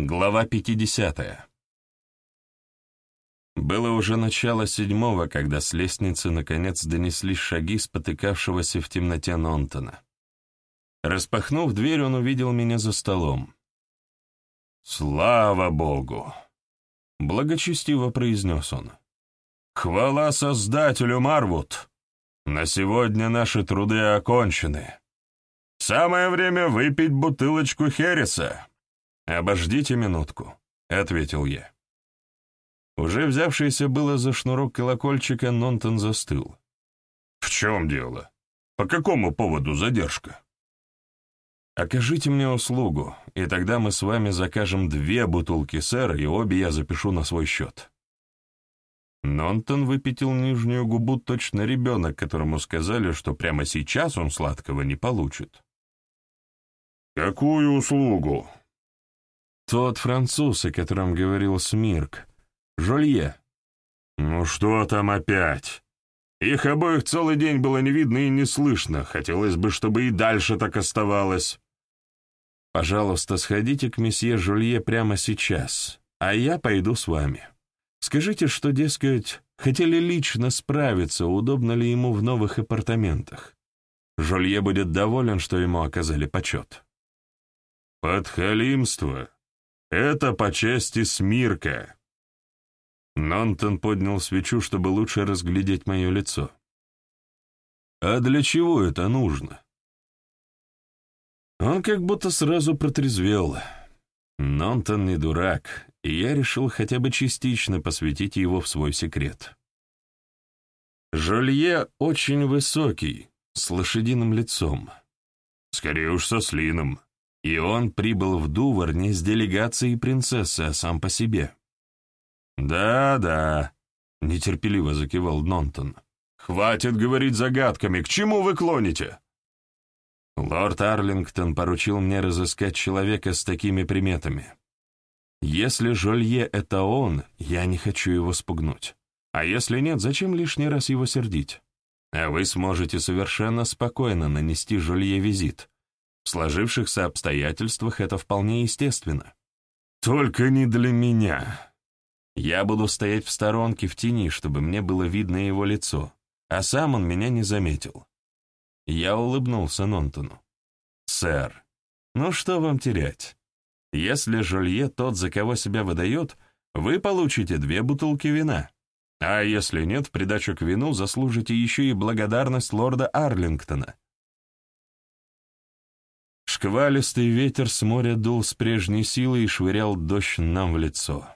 Глава 50. Было уже начало седьмого, когда с лестницы наконец донеслись шаги спотыкавшегося в темноте Нонтона. Распахнув дверь, он увидел меня за столом. «Слава Богу!» — благочестиво произнес он. «Хвала Создателю, Марвуд! На сегодня наши труды окончены. Самое время выпить бутылочку Хереса!» «Обождите минутку», — ответил я. Уже взявшийся было за шнурок колокольчика, Нонтон застыл. «В чем дело? По какому поводу задержка?» «Окажите мне услугу, и тогда мы с вами закажем две бутылки, сэр, и обе я запишу на свой счет». Нонтон выпятил нижнюю губу точно ребенок, которому сказали, что прямо сейчас он сладкого не получит. «Какую услугу?» Тот француз, о котором говорил Смирк. Жолье. Ну что там опять? Их обоих целый день было не видно и не слышно. Хотелось бы, чтобы и дальше так оставалось. Пожалуйста, сходите к месье Жулье прямо сейчас, а я пойду с вами. Скажите, что, дескать, хотели лично справиться, удобно ли ему в новых апартаментах. Жолье будет доволен, что ему оказали почет. «Подхалимство», это по части Смирка. Нонтон поднял свечу, чтобы лучше разглядеть мое лицо. А для чего это нужно? Он как будто сразу протрезвел. Нонтон не дурак, и я решил хотя бы частично посвятить его в свой секрет. Жолье очень высокий, с лошадиным лицом. Скорее уж со слиным. И он прибыл в Дувр не с делегацией принцессы, а сам по себе. «Да-да», — нетерпеливо закивал Нонтон. «Хватит говорить загадками, к чему вы клоните?» Лорд Арлингтон поручил мне разыскать человека с такими приметами. Если Жолье — это он, я не хочу его спугнуть. А если нет, зачем лишний раз его сердить? А вы сможете совершенно спокойно нанести Жолье визит, в сложившихся обстоятельствах это вполне естественно. Только не для меня. Я буду стоять в сторонке в тени, чтобы мне было видно его лицо, а сам он меня не заметил. Я улыбнулся Нонтону. «Сэр, ну что вам терять? Если Жолье тот, за кого себя выдает, вы получите две бутылки вина. А если нет, в придачу к вину заслужите еще и благодарность лорда Арлингтона, Шквалистый ветер с моря дул с прежней силой и швырял дождь нам в лицо.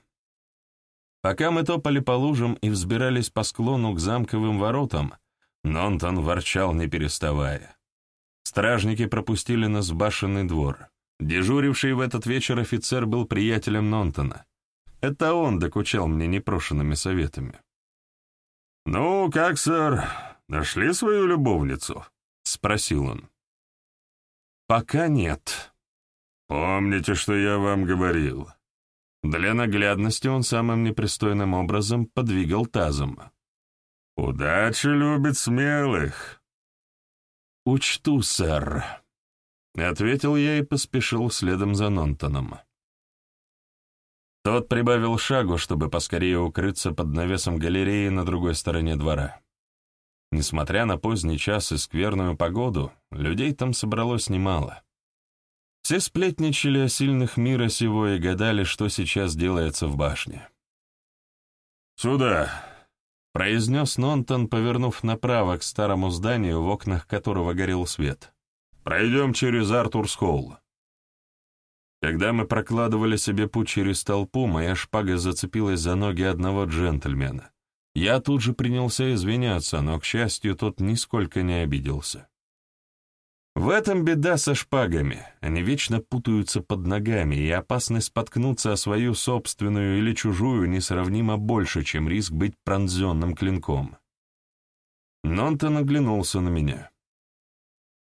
Пока мы топали по лужам и взбирались по склону к замковым воротам, Нонтон ворчал, не переставая. Стражники пропустили нас в башенный двор. Дежуривший в этот вечер офицер был приятелем Нонтона. Это он докучал мне непрошенными советами. «Ну, как, сэр, нашли свою любовницу?» — спросил он. «Пока нет». «Помните, что я вам говорил?» Для наглядности он самым непристойным образом подвигал тазом. «Удача любит смелых». «Учту, сэр», — ответил я и поспешил следом за Нонтоном. Тот прибавил шагу, чтобы поскорее укрыться под навесом галереи на другой стороне двора. Несмотря на поздний час и скверную погоду, людей там собралось немало. Все сплетничали о сильных мира сего и гадали, что сейчас делается в башне. «Сюда!» — произнес Нонтон, повернув направо к старому зданию, в окнах которого горел свет. «Пройдем через Артурс-Холл». Когда мы прокладывали себе путь через толпу, моя шпага зацепилась за ноги одного джентльмена. Я тут же принялся извиняться, но, к счастью, тот нисколько не обиделся. В этом беда со шпагами. Они вечно путаются под ногами, и опасность споткнуться о свою собственную или чужую несравнимо больше, чем риск быть пронзенным клинком. Нонтон оглянулся на меня.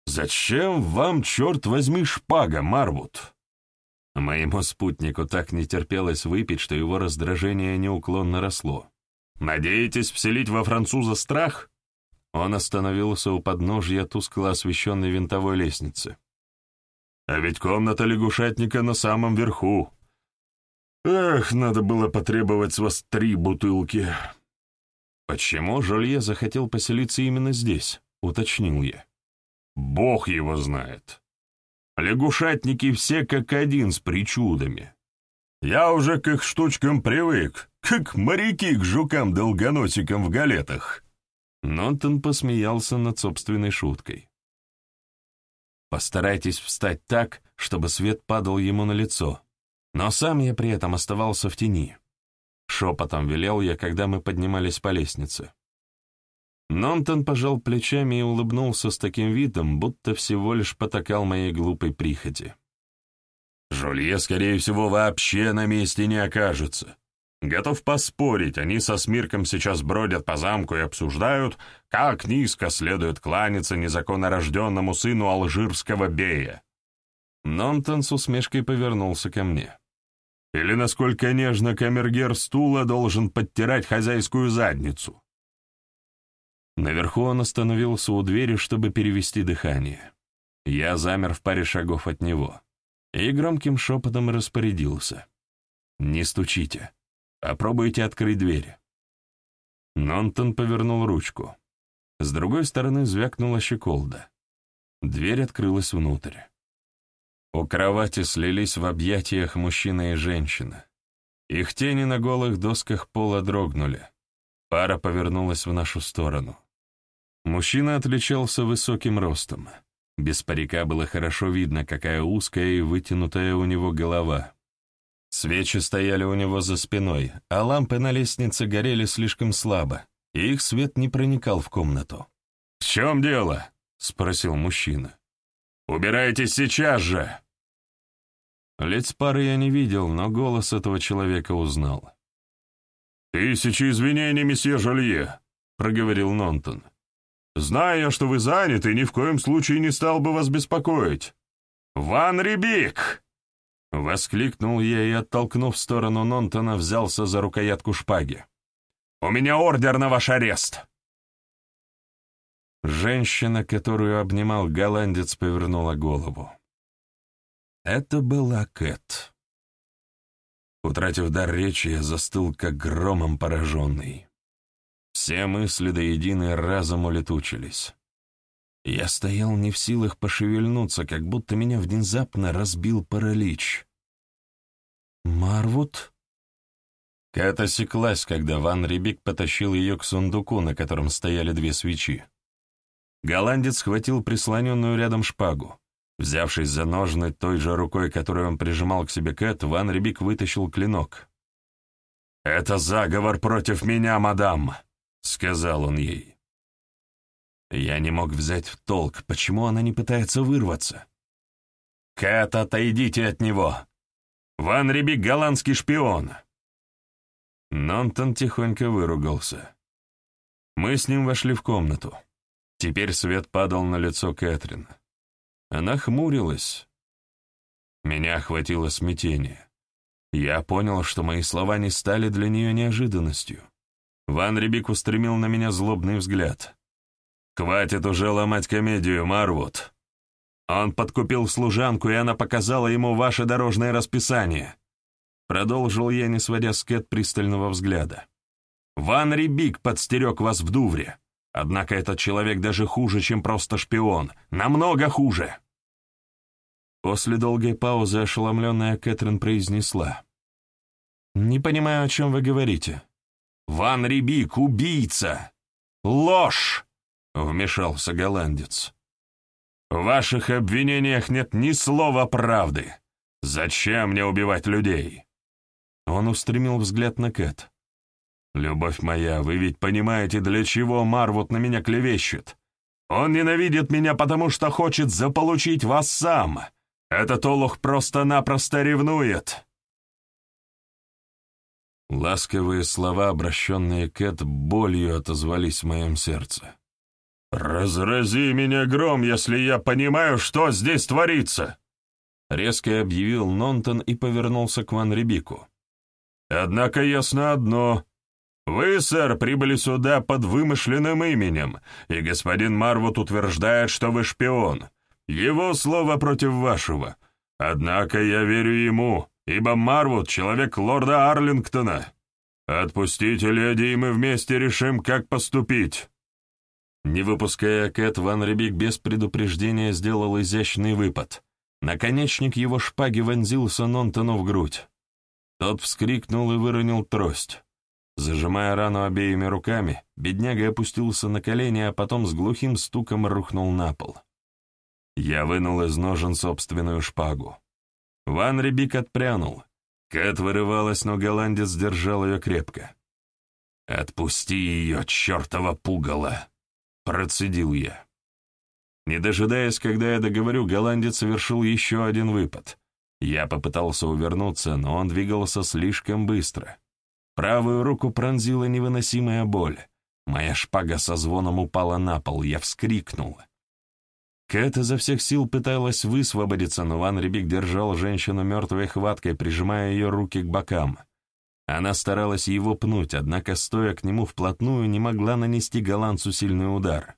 «Зачем вам, черт возьми, шпага, Марвуд?» Моему спутнику так не терпелось выпить, что его раздражение неуклонно росло. Надеетесь вселить во француза страх?» Он остановился у подножья тускло освещенной винтовой лестницы. «А ведь комната лягушатника на самом верху. Эх, надо было потребовать с вас три бутылки. Почему Жолье захотел поселиться именно здесь? Уточнил я. Бог его знает. Лягушатники все как один с причудами. Я уже к их штучкам привык, как моряки к жукам-долгоносикам в галетах. Нонтон посмеялся над собственной шуткой. Постарайтесь встать так, чтобы свет падал ему на лицо, но сам я при этом оставался в тени. Шепотом велел я, когда мы поднимались по лестнице. Нонтон пожал плечами и улыбнулся с таким видом, будто всего лишь потакал моей глупой прихоти. Жулье, скорее всего, вообще на месте не окажется. Готов поспорить, они со Смирком сейчас бродят по замку и обсуждают, как низко следует кланяться незаконнорожденному сыну алжирского бея. Нонтон с усмешкой повернулся ко мне. Или насколько нежно камергер стула должен подтирать хозяйскую задницу. Наверху он остановился у двери, чтобы перевести дыхание. Я замер в паре шагов от него и громким шепотом распорядился. «Не стучите. Попробуйте открыть дверь». Нонтон повернул ручку. С другой стороны звякнула щеколда. Дверь открылась внутрь. У кровати слились в объятиях мужчина и женщина. Их тени на голых досках пола дрогнули. Пара повернулась в нашу сторону. Мужчина отличался высоким ростом. Без парика было хорошо видно, какая узкая и вытянутая у него голова. Свечи стояли у него за спиной, а лампы на лестнице горели слишком слабо, и их свет не проникал в комнату. «В чем дело?» — спросил мужчина. «Убирайтесь сейчас же!» Лиц пары я не видел, но голос этого человека узнал. «Тысячи извинений, месье Жолье», — проговорил Нонтон. «Зная, что вы заняты, ни в коем случае не стал бы вас беспокоить. Ван Рибик!» Воскликнул я и, оттолкнув в сторону Нонтона, взялся за рукоятку шпаги. «У меня ордер на ваш арест!» Женщина, которую обнимал голландец, повернула голову. Это была Кэт. Утратив дар речи, я застыл, как громом пораженный. Все мысли до единой разом улетучились. Я стоял не в силах пошевельнуться, как будто меня внезапно разбил паралич. «Марвуд?» Кэт осеклась, когда Ван Рибик потащил ее к сундуку, на котором стояли две свечи. Голландец схватил прислоненную рядом шпагу. Взявшись за ножны той же рукой, которую он прижимал к себе Кэт, Ван Рибик вытащил клинок. «Это заговор против меня, мадам!» — сказал он ей. Я не мог взять в толк, почему она не пытается вырваться. «Кэт, отойдите от него! Ван Рибик — голландский шпион!» Нонтон тихонько выругался. Мы с ним вошли в комнату. Теперь свет падал на лицо Кэтрин. Она хмурилась. Меня охватило смятение. Я понял, что мои слова не стали для нее неожиданностью. Ван Рибик устремил на меня злобный взгляд. «Хватит уже ломать комедию, Марвуд!» Он подкупил служанку, и она показала ему ваше дорожное расписание. Продолжил я, не сводя с Кэт пристального взгляда. Ван Рибик подстерег вас в Дувре. Однако этот человек даже хуже, чем просто шпион. Намного хуже. После долгой паузы ошеломленная Кэтрин произнесла. «Не понимаю, о чем вы говорите». «Ван Рибик — убийца!» «Ложь!» — вмешался голландец. «В ваших обвинениях нет ни слова правды. Зачем мне убивать людей?» Он устремил взгляд на Кэт. «Любовь моя, вы ведь понимаете, для чего Марвуд на меня клевещет? Он ненавидит меня, потому что хочет заполучить вас сам. Этот олух просто-напросто ревнует!» Ласковые слова, обращенные Кэт, болью отозвались в моем сердце. «Разрази меня гром, если я понимаю, что здесь творится!» Резко объявил Нонтон и повернулся к Ван Рибику. «Однако ясно одно. Вы, сэр, прибыли сюда под вымышленным именем, и господин Марвуд утверждает, что вы шпион. Его слово против вашего. Однако я верю ему, ибо Марвуд — человек лорда Арлингтона. Отпустите леди, и мы вместе решим, как поступить». Не выпуская Кэт, Ван Рибик без предупреждения сделал изящный выпад. Наконечник его шпаги вонзился Нонтону в грудь. Тот вскрикнул и выронил трость. Зажимая рану обеими руками, бедняга опустился на колени, а потом с глухим стуком рухнул на пол. Я вынул из ножен собственную шпагу. Ван Рибик отпрянул. Кэт вырывалась, но голландец держал ее крепко. «Отпусти ее, чертова пугало!» — процедил я. Не дожидаясь, когда я договорю, голландец совершил еще один выпад. Я попытался увернуться, но он двигался слишком быстро. Правую руку пронзила невыносимая боль. Моя шпага со звоном упала на пол, я вскрикнул. Кэт изо всех сил пыталась высвободиться, но Ван Рибик держал женщину мертвой хваткой, прижимая ее руки к бокам. Она старалась его пнуть, однако, стоя к нему вплотную, не могла нанести голландцу сильный удар.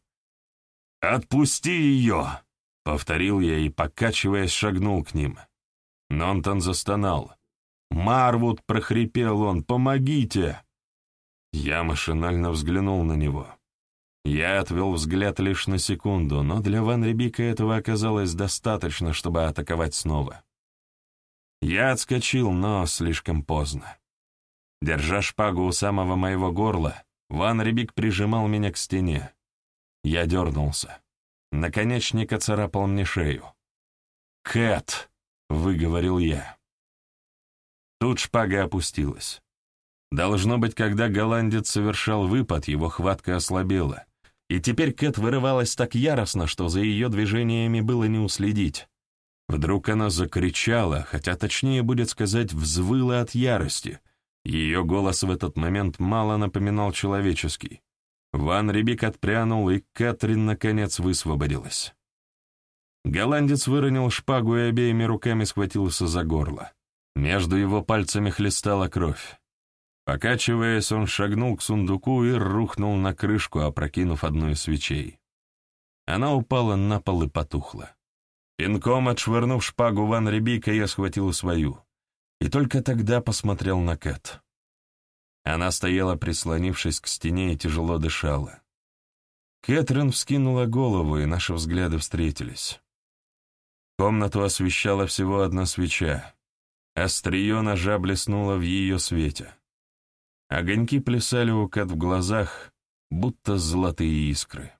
«Отпусти ее!» — повторил я и, покачиваясь, шагнул к ним. Нонтон застонал. «Марвуд!» — прохрипел он. «Помогите!» Я машинально взглянул на него. Я отвел взгляд лишь на секунду, но для Ван Рибика этого оказалось достаточно, чтобы атаковать снова. Я отскочил, но слишком поздно. Держа шпагу у самого моего горла, Ван Рибик прижимал меня к стене. Я дернулся. Наконечник оцарапал мне шею. «Кэт!» — выговорил я. Тут шпага опустилась. Должно быть, когда голландец совершал выпад, его хватка ослабела, и теперь Кэт вырывалась так яростно, что за ее движениями было не уследить. Вдруг она закричала, хотя точнее будет сказать, взвыла от ярости. Ее голос в этот момент мало напоминал человеческий. Ван Рибик отпрянул, и Кэтрин, наконец, высвободилась. Голландец выронил шпагу и обеими руками схватился за горло. Между его пальцами хлестала кровь. Покачиваясь, он шагнул к сундуку и рухнул на крышку, опрокинув одну из свечей. Она упала на пол и потухла. Пинком отшвырнув шпагу Ван Рибика, я схватил свою. И только тогда посмотрел на Кэт. Она стояла, прислонившись к стене, и тяжело дышала. Кэтрин вскинула голову, и наши взгляды встретились. Комнату освещала всего одна свеча. Острие ножа блеснуло в ее свете. Огоньки плясали у Кэт в глазах, будто золотые искры.